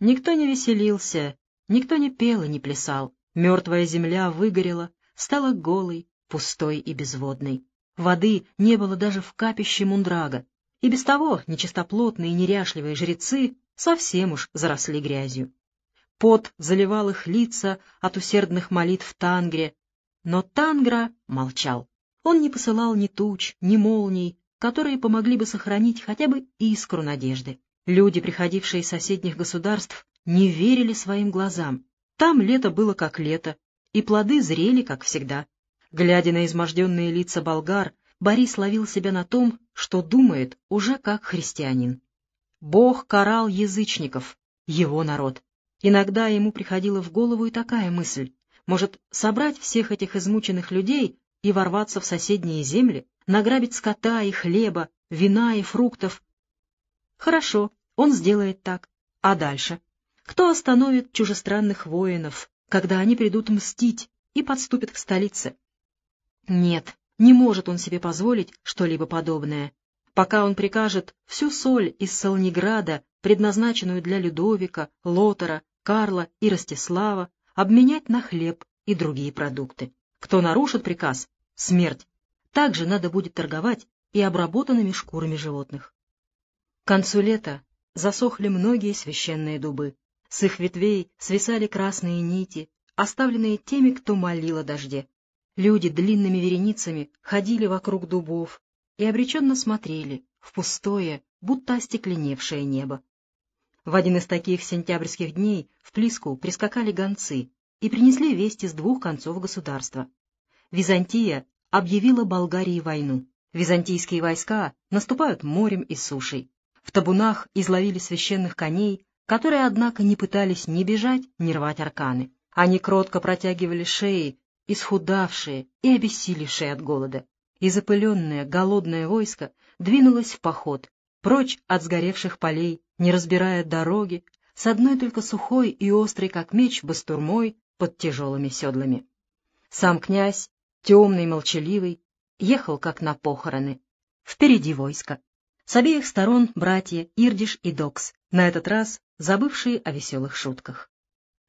Никто не веселился, никто не пел и не плясал. Мертвая земля выгорела, стала голой, пустой и безводной. Воды не было даже в капище Мундрага, и без того нечистоплотные и неряшливые жрецы совсем уж заросли грязью. Пот заливал их лица от усердных молитв Тангре, но Тангра молчал. Он не посылал ни туч, ни молний, которые помогли бы сохранить хотя бы искру надежды. Люди, приходившие из соседних государств, не верили своим глазам. Там лето было как лето, и плоды зрели, как всегда. Глядя на изможденные лица болгар, Борис ловил себя на том, что думает уже как христианин. Бог карал язычников, его народ. Иногда ему приходила в голову и такая мысль. Может, собрать всех этих измученных людей и ворваться в соседние земли, награбить скота и хлеба, вина и фруктов? Хорошо, он сделает так. А дальше? Кто остановит чужестранных воинов, когда они придут мстить и подступят к столице? Нет, не может он себе позволить что-либо подобное. Пока он прикажет всю соль из Солнеграда, предназначенную для Людовика, Лотера, Карла и Ростислава, обменять на хлеб и другие продукты. Кто нарушит приказ — смерть. Также надо будет торговать и обработанными шкурами животных. К концу лета засохли многие священные дубы. С их ветвей свисали красные нити, оставленные теми, кто молил о дожде. Люди длинными вереницами ходили вокруг дубов и обреченно смотрели в пустое, будто остекленевшее небо. В один из таких сентябрьских дней в Плиску прискакали гонцы и принесли вести с двух концов государства. Византия объявила Болгарии войну. Византийские войска наступают морем и сушей. В табунах изловили священных коней, которые, однако, не пытались ни бежать, ни рвать арканы. Они кротко протягивали шеи исхудавшие и обессилевшие от голода, и запыленное голодное войско двинулось в поход, прочь от сгоревших полей, не разбирая дороги, с одной только сухой и острой, как меч, бастурмой под тяжелыми седлами. Сам князь, темный, молчаливый, ехал как на похороны. Впереди войско. С обеих сторон братья Ирдиш и Докс, на этот раз забывшие о веселых шутках.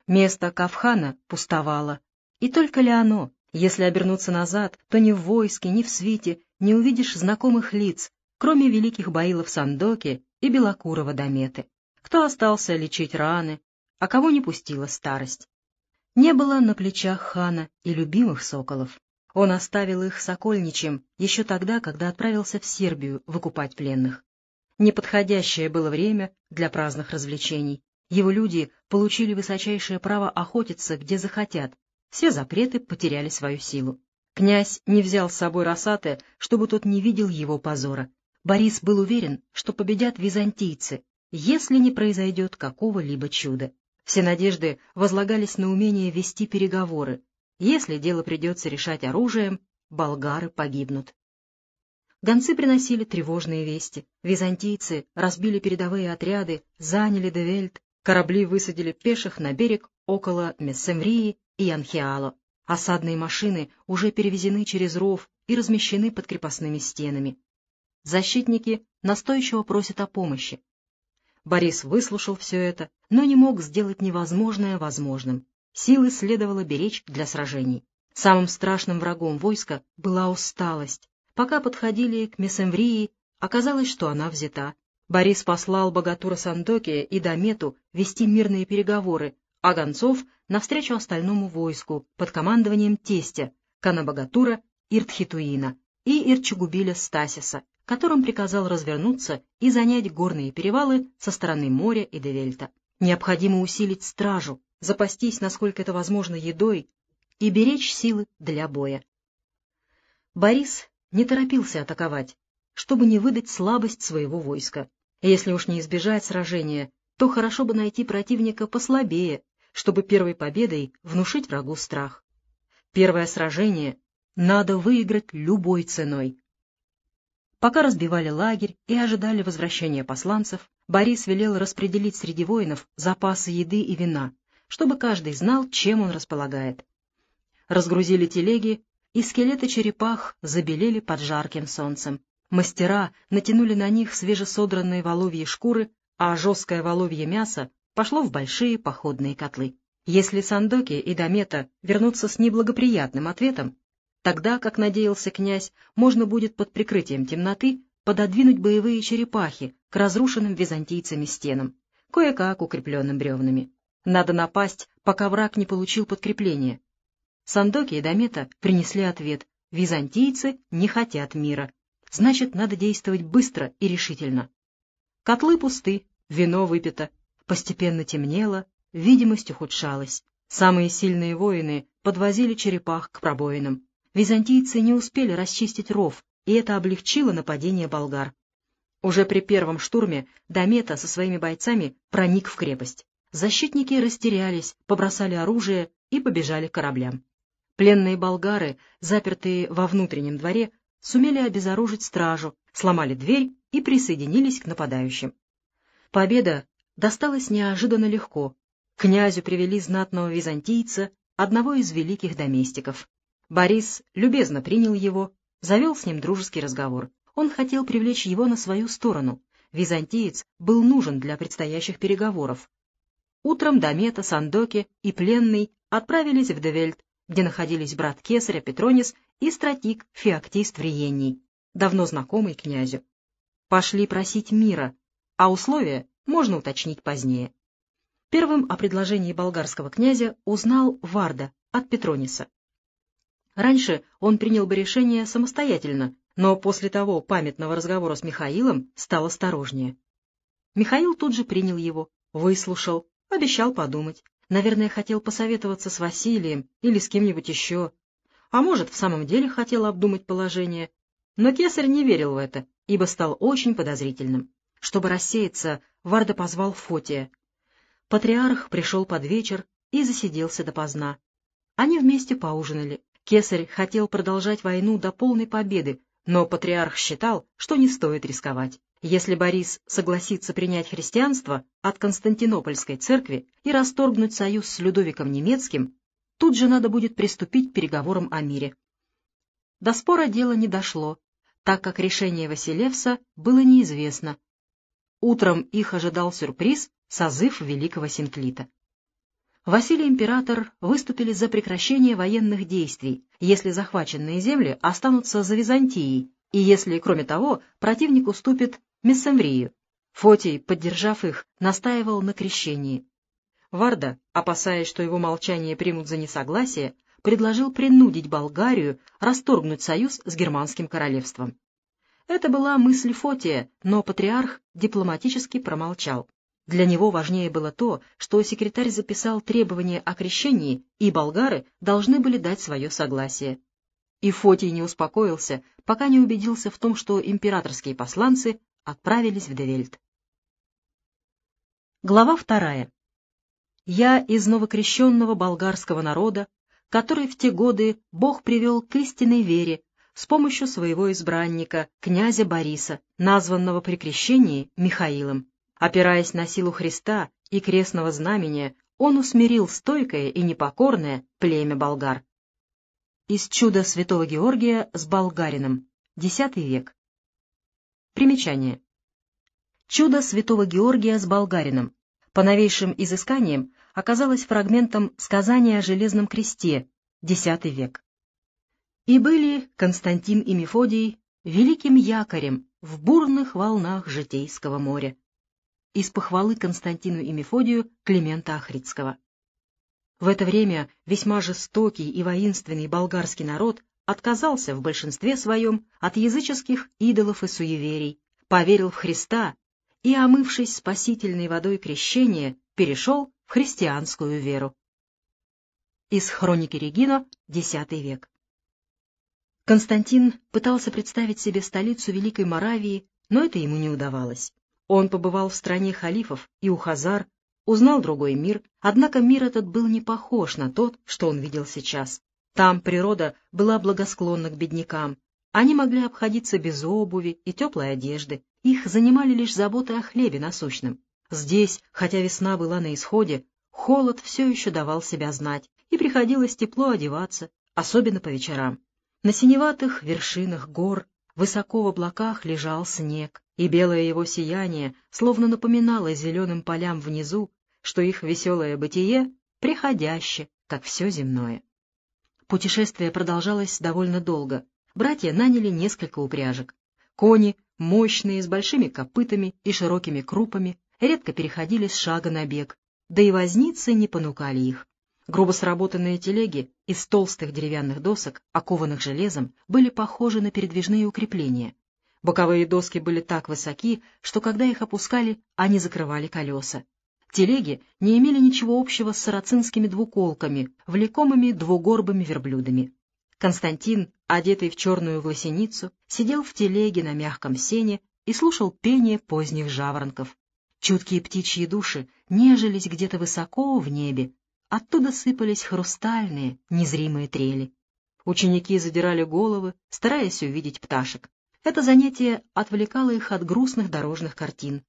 Место Кавхана пустовало, и только ли оно? Если обернуться назад, то ни в войске, ни в свите не увидишь знакомых лиц, кроме великих баилов Сандоки и Белокурова Дометы. Кто остался лечить раны, а кого не пустила старость. Не было на плечах хана и любимых соколов. Он оставил их сокольничем еще тогда, когда отправился в Сербию выкупать пленных. Неподходящее было время для праздных развлечений. Его люди получили высочайшее право охотиться, где захотят, все запреты потеряли свою силу. Князь не взял с собой Росаты, чтобы тот не видел его позора. Борис был уверен, что победят византийцы, если не произойдет какого-либо чуда. Все надежды возлагались на умение вести переговоры. Если дело придется решать оружием, болгары погибнут. Гонцы приносили тревожные вести. Византийцы разбили передовые отряды, заняли Девельт, корабли высадили пеших на берег около Месемврии и Анхиало. Осадные машины уже перевезены через ров и размещены под крепостными стенами. Защитники настойчиво просят о помощи. Борис выслушал все это, но не мог сделать невозможное возможным. Силы следовало беречь для сражений. Самым страшным врагом войска была усталость. Пока подходили к Месемврии, оказалось, что она взята. Борис послал богатура Сандоке и Домету вести мирные переговоры, а гонцов навстречу остальному войску под командованием тестя Канабагатура Иртхитуина и Ирчагубиля Стасиса, которым приказал развернуться и занять горные перевалы со стороны моря и Девельта. Необходимо усилить стражу, запастись, насколько это возможно, едой и беречь силы для боя. Борис не торопился атаковать, чтобы не выдать слабость своего войска. Если уж не избежать сражения, то хорошо бы найти противника послабее, чтобы первой победой внушить врагу страх. Первое сражение надо выиграть любой ценой. Пока разбивали лагерь и ожидали возвращения посланцев, Борис велел распределить среди воинов запасы еды и вина, чтобы каждый знал, чем он располагает. Разгрузили телеги, и скелеты черепах забелели под жарким солнцем. Мастера натянули на них свежесодранные воловьи шкуры, а жесткое воловье мясо пошло в большие походные котлы. Если Сандоки и Домета вернутся с неблагоприятным ответом, тогда, как надеялся князь, можно будет под прикрытием темноты пододвинуть боевые черепахи к разрушенным византийцами стенам, кое-как укрепленным бревнами. Надо напасть, пока враг не получил подкрепление. Сандоки и Домета принесли ответ. Византийцы не хотят мира. Значит, надо действовать быстро и решительно. Котлы пусты, вино выпито. Постепенно темнело, видимость ухудшалась. Самые сильные воины подвозили черепах к пробоинам. Византийцы не успели расчистить ров, и это облегчило нападение болгар. Уже при первом штурме Домета со своими бойцами проник в крепость. Защитники растерялись, побросали оружие и побежали к кораблям. Пленные болгары, запертые во внутреннем дворе, сумели обезоружить стражу, сломали дверь и присоединились к нападающим. Победа досталась неожиданно легко. Князю привели знатного византийца, одного из великих доместиков. Борис любезно принял его, завел с ним дружеский разговор. Он хотел привлечь его на свою сторону. Византиец был нужен для предстоящих переговоров. Утром Домета, Сандоки и пленный отправились в Девельт, где находились брат Кесаря Петронис и стратиг Феоктист Вриенний, давно знакомый князю. Пошли просить мира, а условия можно уточнить позднее. Первым о предложении болгарского князя узнал Варда от Петрониса. Раньше он принял бы решение самостоятельно, но после того памятного разговора с Михаилом стал осторожнее. Михаил тут же принял его, выслушал, обещал подумать. Наверное, хотел посоветоваться с Василием или с кем-нибудь еще. А может, в самом деле хотел обдумать положение. Но кесарь не верил в это, ибо стал очень подозрительным. Чтобы рассеяться, Варда позвал Фотия. Патриарх пришел под вечер и засиделся допоздна. Они вместе поужинали. Кесарь хотел продолжать войну до полной победы, но патриарх считал, что не стоит рисковать. Если Борис согласится принять христианство от Константинопольской церкви и расторгнуть союз с Людовиком Немецким, тут же надо будет приступить к переговорам о мире. До спора дело не дошло, так как решение Василевса было неизвестно. Утром их ожидал сюрприз — созыв Великого Синклита. Василий Император выступили за прекращение военных действий, если захваченные земли останутся за Византией, и если, кроме того, противник уступит Мессамврию. Фотий, поддержав их, настаивал на крещении. Варда, опасаясь, что его молчание примут за несогласие, предложил принудить Болгарию расторгнуть союз с германским королевством. Это была мысль Фотия, но патриарх дипломатически промолчал. Для него важнее было то, что секретарь записал требования о крещении, и болгары должны были дать свое согласие. И Фотий не успокоился, пока не убедился в том, что императорские посланцы отправились в Девельт. Глава вторая. «Я из новокрещенного болгарского народа, который в те годы Бог привел к истинной вере с помощью своего избранника, князя Бориса, названного при крещении Михаилом. Опираясь на силу Христа и крестного знамения, он усмирил стойкое и непокорное племя болгар. Из чуда святого Георгия с болгарином. X век. Примечание. Чудо святого Георгия с болгарином по новейшим изысканиям оказалось фрагментом сказания о Железном кресте, X век. И были Константин и Мефодий великим якорем в бурных волнах житейского моря. Из похвалы Константину и Мефодию Климента Ахридского. В это время весьма жестокий и воинственный болгарский народ отказался в большинстве своем от языческих идолов и суеверий, поверил в Христа и, омывшись спасительной водой крещения, перешел в христианскую веру. Из хроники Регина, X век. Константин пытался представить себе столицу Великой Моравии, но это ему не удавалось. Он побывал в стране халифов и у Хазар, узнал другой мир, однако мир этот был не похож на тот, что он видел сейчас. Там природа была благосклонна к беднякам. Они могли обходиться без обуви и теплой одежды. Их занимали лишь заботы о хлебе насущном. Здесь, хотя весна была на исходе, холод все еще давал себя знать, и приходилось тепло одеваться, особенно по вечерам. На синеватых вершинах гор высоко в облаках лежал снег, и белое его сияние словно напоминало зеленым полям внизу, что их веселое бытие приходяще, как все земное. Путешествие продолжалось довольно долго. Братья наняли несколько упряжек. Кони, мощные, с большими копытами и широкими крупами, редко переходили с шага на бег, да и возницы не понукали их. Грубо сработанные телеги из толстых деревянных досок, окованных железом, были похожи на передвижные укрепления. Боковые доски были так высоки, что когда их опускали, они закрывали колеса. Телеги не имели ничего общего с сарацинскими двуколками, влекомыми двугорбыми верблюдами. Константин, одетый в черную власеницу, сидел в телеге на мягком сене и слушал пение поздних жаворонков. Чуткие птичьи души нежились где-то высоко в небе, Оттуда сыпались хрустальные, незримые трели. Ученики задирали головы, стараясь увидеть пташек. Это занятие отвлекало их от грустных дорожных картин.